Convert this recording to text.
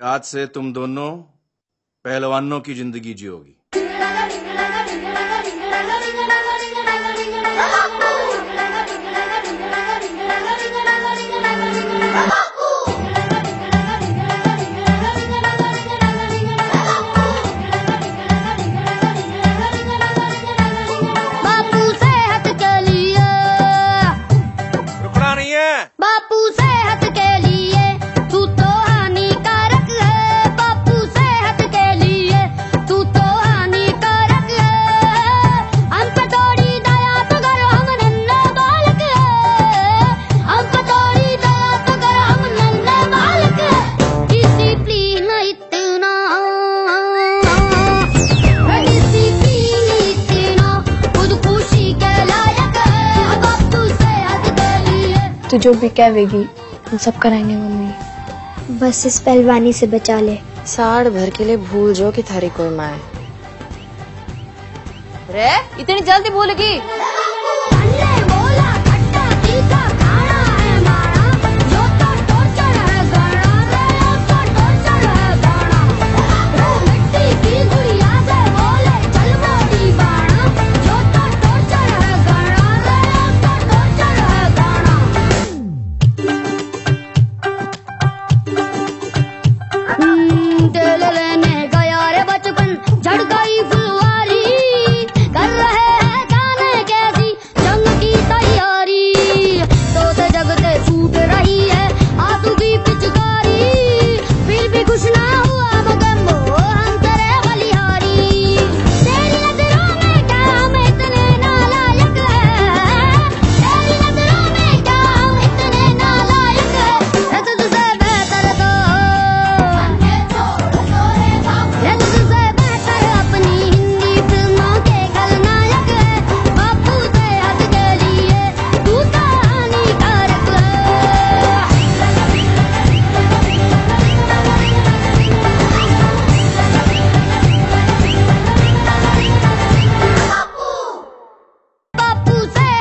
आज से तुम दोनों पहलवानों की ज़िंदगी जियोगी। बापू सेहत के तू जो भी कहेगी हम सब कराएँगे मम्मी। बस इस पहलवानी से बचा ले। साड़ भर के लिए भूल जो कि थारी कोई माँ है। रे इतनी जल्दी भूल गई Jose!